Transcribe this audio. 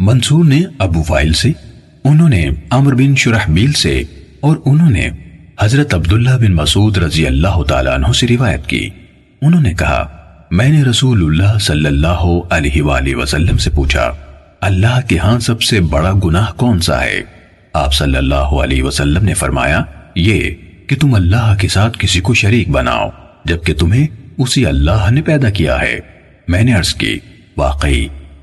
منصور نے ابو وائل سے، انہوں نے عمر بن شرحبیل سے اور انہوں نے حضرت عبداللہ بن مسعود رضی اللہ تعالیٰ عنہ سے روایت کی۔ انہوں نے کہا، میں نے رسول اللہ صلی اللہ علیہ وآلہ وسلم سے پوچھا، اللہ کے ہاں سب سے بڑا گناہ کون سا ہے؟ آپ صلی اللہ علیہ وسلم نے فرمایا، یہ کہ تم اللہ کے ساتھ کسی کو شریک بناؤ، جبکہ تمہیں اسی اللہ نے پیدا کیا ہے۔ میں نے عرض کی، واقعی